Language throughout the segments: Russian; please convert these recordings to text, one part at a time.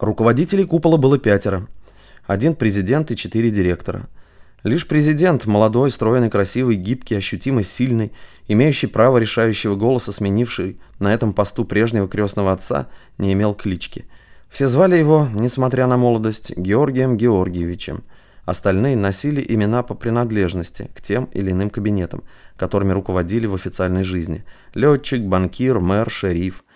Руководителей купола было пятеро. Один президент и четыре директора. Лишь президент, молодой, стройный, красивый, гибкий, ощутимо сильный, имеющий право решающего голоса, сменивший на этом посту прежнего крестного отца, не имел клички. Все звали его, несмотря на молодость, Георгием Георгиевичем. Остальные носили имена по принадлежности к тем или иным кабинетам, которыми руководили в официальной жизни. Летчик, банкир, мэр, шериф –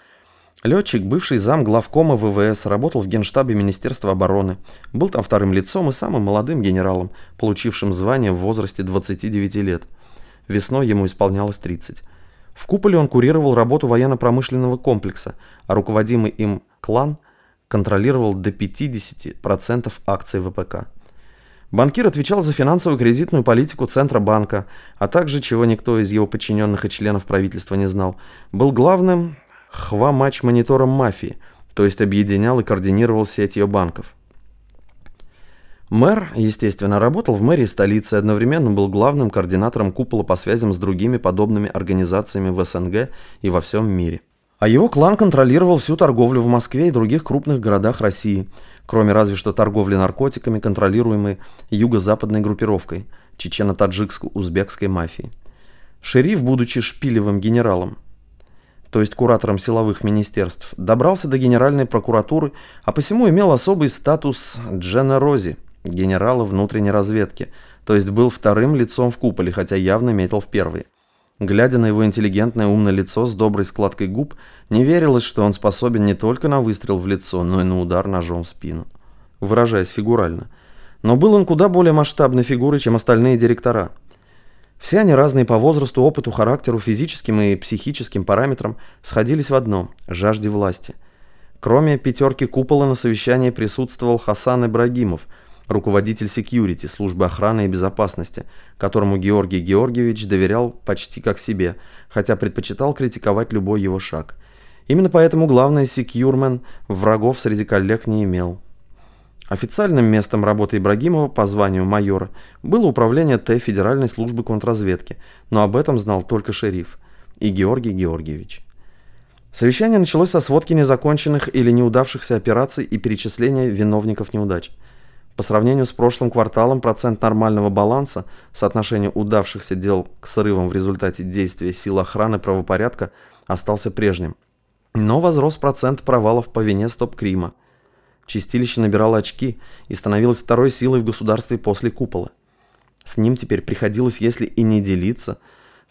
Летчик, бывший зам главкома ВВС, работал в Генштабе Министерства обороны. Был там вторым лицом и самым молодым генералом, получившим звание в возрасте 29 лет. Весной ему исполнялось 30. В куполе он курировал работу военно-промышленного комплекса, а руководимый им клан контролировал до 50% акций ВПК. Банкир отвечал за финансово-кредитную политику Центробанка, а также, чего никто из его подчиненных и членов правительства не знал, был главным хва-матч-монитором мафии, то есть объединял и координировал сеть ее банков. Мэр, естественно, работал в мэрии столицы и одновременно был главным координатором купола по связям с другими подобными организациями в СНГ и во всем мире. А его клан контролировал всю торговлю в Москве и других крупных городах России, кроме разве что торговли наркотиками, контролируемой юго-западной группировкой чечено-таджикско-узбекской мафии. Шериф, будучи шпилевым генералом, то есть куратором силовых министерств, добрался до Генеральной прокуратуры, а посему имел особый статус Джена Рози, генерала внутренней разведки, то есть был вторым лицом в куполе, хотя явно метил в первый. Глядя на его интеллигентное умное лицо с доброй складкой губ, не верилось, что он способен не только на выстрел в лицо, но и на удар ножом в спину. Выражаясь фигурально. Но был он куда более масштабной фигурой, чем остальные директора – все они разные по возрасту, опыту, характеру, физическим и психическим параметрам сходились в одном – жажде власти. Кроме пятерки купола на совещании присутствовал Хасан Ибрагимов, руководитель секьюрити, службы охраны и безопасности, которому Георгий Георгиевич доверял почти как себе, хотя предпочитал критиковать любой его шаг. Именно поэтому главный секьюрмен врагов среди коллег не имел. Официальным местом работы Ибрагимова по званию майора было управление Т Федеральной службы контрразведки, но об этом знал только шериф и Георгий Георгиевич. Совещание началось со сводки незаконченных или неудавшихся операций и перечисления виновников неудач. По сравнению с прошлым кварталом процент нормального баланса, соотношение удавшихся дел к срывам в результате действия сил охраны правопорядка остался прежним. Но возрос процент провалов по вине стоп-крима – Чистилище набирало очки и становилось второй силой в государстве после купола. С ним теперь приходилось, если и не делиться,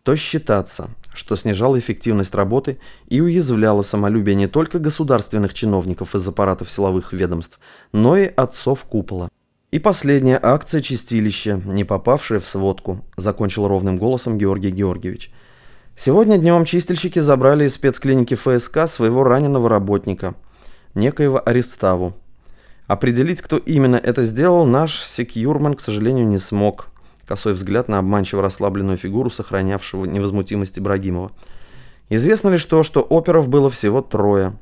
то считаться, что снижало эффективность работы и уязвляло самолюбие не только государственных чиновников из аппаратов силовых ведомств, но и отцов купола. И последняя акция чистилища, не попавшая в сводку, закончил ровным голосом Георгий Георгиевич. Сегодня днем чистильщики забрали из спецклиники ФСК своего раненого работника, некоего Ареставу, Определить, кто именно это сделал, наш секьюрман, к сожалению, не смог. Косой взгляд на обманчиво расслабленную фигуру, сохранявшего невозмутимость Ибрагимова. Известно лишь то, что оперов было всего трое.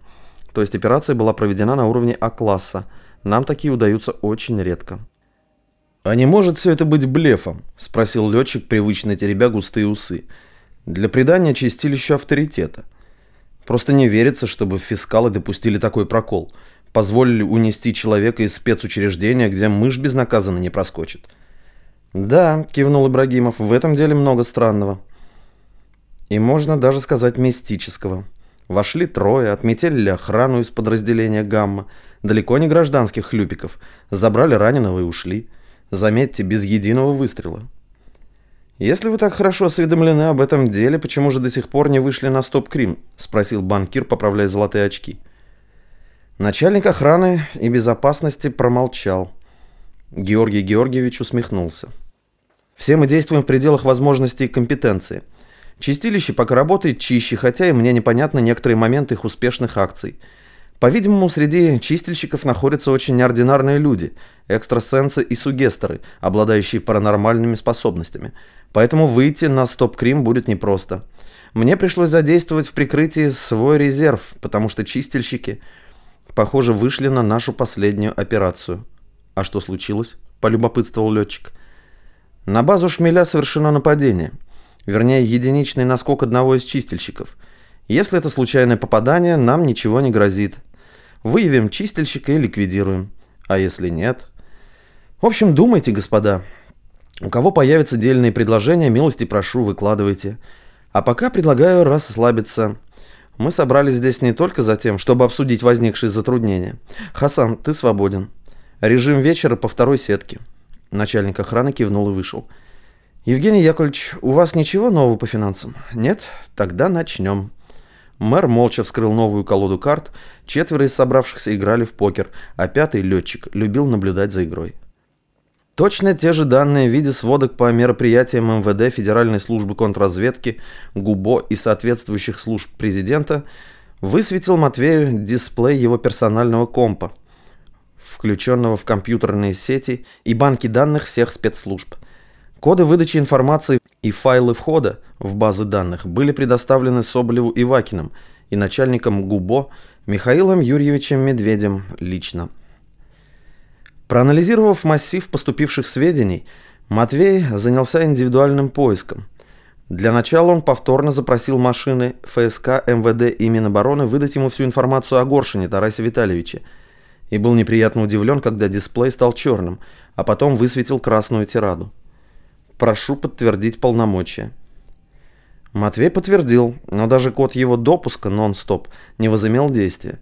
То есть операция была проведена на уровне А-класса. Нам такие удаются очень редко. «А не может все это быть блефом?» – спросил летчик, привычно теребя густые усы. «Для придания чистилища авторитета. Просто не верится, чтобы фискалы допустили такой прокол позволили унести человека из спецучреждения, где мышь безнаказанно не проскочит. «Да», – кивнул Ибрагимов, – «в этом деле много странного». И можно даже сказать мистического. Вошли трое, отметили охрану из подразделения «Гамма», далеко не гражданских хлюпиков, забрали раненого и ушли. Заметьте, без единого выстрела. «Если вы так хорошо осведомлены об этом деле, почему же до сих пор не вышли на стоп-крим?» – спросил банкир, поправляя золотые очки. – Начальник охраны и безопасности промолчал. Георгий Георгиевич усмехнулся. Все мы действуем в пределах возможностей и компетенции. Чистилище пока работает чище, хотя и мне непонятны некоторые моменты их успешных акций. По-видимому, среди чистильщиков находятся очень неординарные люди, экстрасенсы и сугесторы, обладающие паранормальными способностями. Поэтому выйти на стоп-крим будет непросто. Мне пришлось задействовать в прикрытии свой резерв, потому что чистильщики – Похоже, вышли на нашу последнюю операцию. А что случилось? Полюбопытствовал летчик. На базу шмеля совершено нападение. Вернее, единичный наскок одного из чистильщиков. Если это случайное попадание, нам ничего не грозит. Выявим чистильщика и ликвидируем. А если нет? В общем, думайте, господа. У кого появятся дельные предложения, милости прошу, выкладывайте. А пока предлагаю расслабиться. Мы собрались здесь не только за тем, чтобы обсудить возникшие затруднения. Хасан, ты свободен. Режим вечера по второй сетке. Начальник охраны кивнул и вышел. Евгений Яковлевич, у вас ничего нового по финансам? Нет? Тогда начнем. Мэр молча вскрыл новую колоду карт, четверо из собравшихся играли в покер, а пятый, летчик, любил наблюдать за игрой. Точно те же данные в виде сводок по мероприятиям МВД, Федеральной службы контрразведки, ГУБО и соответствующих служб президента высветил Матвею дисплей его персонального компа, включенного в компьютерные сети и банки данных всех спецслужб. Коды выдачи информации и файлы входа в базы данных были предоставлены Соболеву и Вакиным и начальником ГУБО Михаилом Юрьевичем Медведем лично. Проанализировав массив поступивших сведений, Матвей занялся индивидуальным поиском. Для начала он повторно запросил машины ФСК, МВД и Минобороны выдать ему всю информацию о Горшине Тарасе Витальевиче и был неприятно удивлен, когда дисплей стал черным, а потом высветил красную тираду. «Прошу подтвердить полномочия». Матвей подтвердил, но даже код его допуска нон-стоп не возымел действия.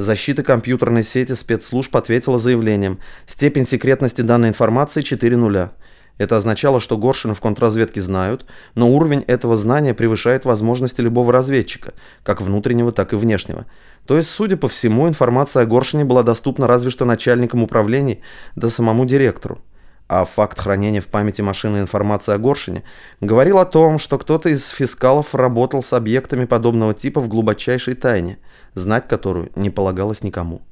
Защита компьютерной сети спецслужб ответила заявлением «Степень секретности данной информации 4 нуля». Это означало, что Горшина в контрразведке знают, но уровень этого знания превышает возможности любого разведчика, как внутреннего, так и внешнего. То есть, судя по всему, информация о Горшине была доступна разве что начальникам управлений, да самому директору. А факт хранения в памяти машины информации о Горшине говорил о том, что кто-то из фискалов работал с объектами подобного типа в глубочайшей тайне – знать которую не полагалось никому.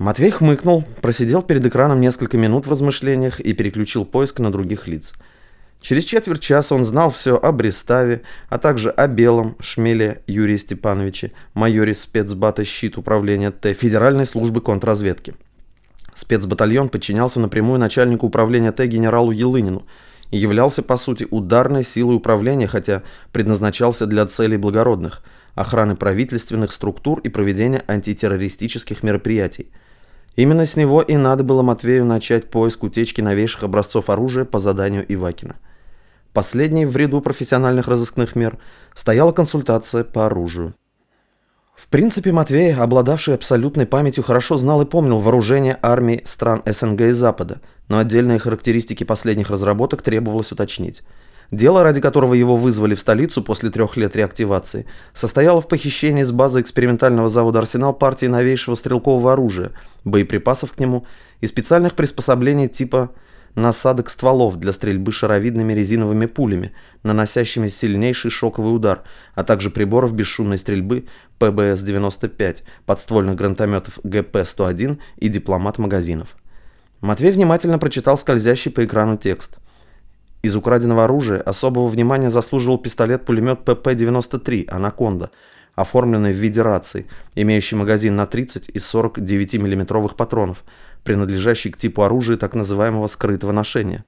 Матвей хмыкнул, просидел перед экраном несколько минут в размышлениях и переключил поиск на других лиц. Через четверть часа он знал все о Бреставе, а также о Белом, Шмеле Юрии Степановиче, майоре спецбата «Щит» управления Т Федеральной службы контрразведки. Спецбатальон подчинялся напрямую начальнику управления Т генералу Елынину и являлся, по сути, ударной силой управления, хотя предназначался для целей благородных – охраны правительственных структур и проведения антитеррористических мероприятий. Именно с него и надо было Матвею начать поиск утечки новейших образцов оружия по заданию Ивакина. Последней в ряду профессиональных разыскных мер стояла консультация по оружию. В принципе, Матвей, обладавший абсолютной памятью, хорошо знал и помнил вооружение армий стран СНГ и Запада, но отдельные характеристики последних разработок требовалось уточнить – Дело, ради которого его вызвали в столицу после трех лет реактивации, состояло в похищении с базы экспериментального завода «Арсенал» партии новейшего стрелкового оружия, боеприпасов к нему и специальных приспособлений типа насадок стволов для стрельбы шаровидными резиновыми пулями, наносящими сильнейший шоковый удар, а также приборов бесшумной стрельбы ПБС-95, подствольных гранатометов ГП-101 и дипломат-магазинов. Матвей внимательно прочитал скользящий по экрану текст – из украденного оружия особого внимания заслуживал пистолет-пулемет ПП-93 «Анаконда», оформленный в виде рации, имеющий магазин на 30 из 49 миллиметровых патронов, принадлежащий к типу оружия так называемого скрытого ношения.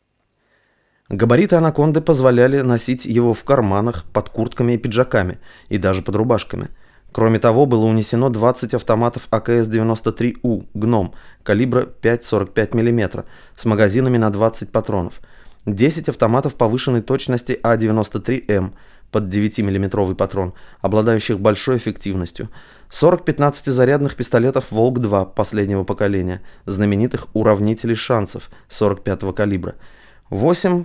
Габариты «Анаконды» позволяли носить его в карманах, под куртками и пиджаками, и даже под рубашками. Кроме того, было унесено 20 автоматов АКС-93У «Гном» калибра 5,45 мм с магазинами на 20 патронов – 10 автоматов повышенной точности А93М под 9-мм патрон, обладающих большой эффективностью, 40 15-зарядных пистолетов «Волк-2» последнего поколения, знаменитых уравнителей шансов 45-го калибра, 8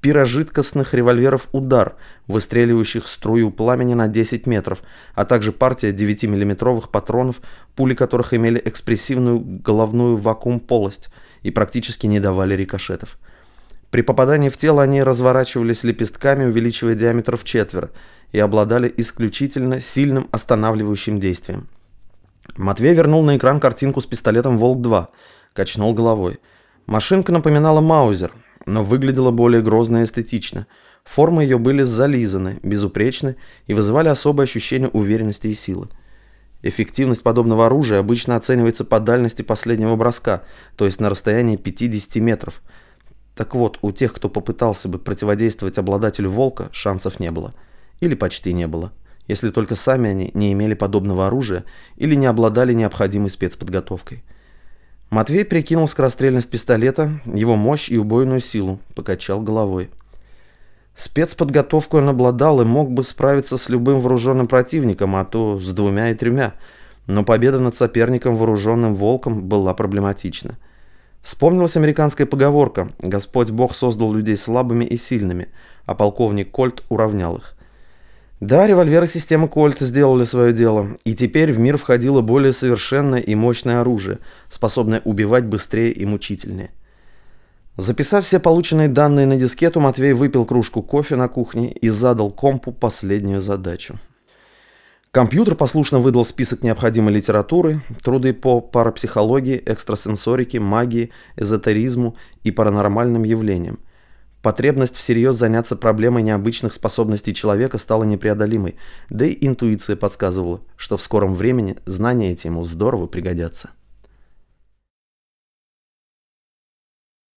пирожидкостных револьверов «Удар», выстреливающих струю пламени на 10 метров, а также партия 9-мм патронов, пули которых имели экспрессивную головную вакуум-полость и практически не давали рикошетов. При попадании в тело они разворачивались лепестками, увеличивая диаметр в четверо, и обладали исключительно сильным останавливающим действием. Матвей вернул на экран картинку с пистолетом «Волк-2», качнул головой. Машинка напоминала Маузер, но выглядела более грозно и эстетично. Формы ее были зализаны, безупречны и вызывали особое ощущение уверенности и силы. Эффективность подобного оружия обычно оценивается по дальности последнего броска, то есть на расстоянии 50 метров – так вот, у тех, кто попытался бы противодействовать обладателю волка, шансов не было. Или почти не было. если только сами они не имели подобного оружия или не обладали необходимой спецподготовкой. Матвей прикинул скорострельность пистолета, его мощь и убойную силу, покачал головой. Спецподготовку он обладал и мог бы справиться с любым вооруженным противником, а то с двумя и тремя. Но победа над соперником вооруженным волком была проблематична. Вспомнилась американская поговорка «Господь Бог создал людей слабыми и сильными, а полковник Кольт уравнял их». Да, револьверы системы Кольт сделали свое дело, и теперь в мир входило более совершенное и мощное оружие, способное убивать быстрее и мучительнее. Записав все полученные данные на дискету, Матвей выпил кружку кофе на кухне и задал компу последнюю задачу. Компьютер послушно выдал список необходимой литературы, труды по парапсихологии, экстрасенсорике, магии, эзотеризму и паранормальным явлениям. Потребность всерьез заняться проблемой необычных способностей человека стала непреодолимой, да и интуиция подсказывала, что в скором времени знания эти ему здорово пригодятся.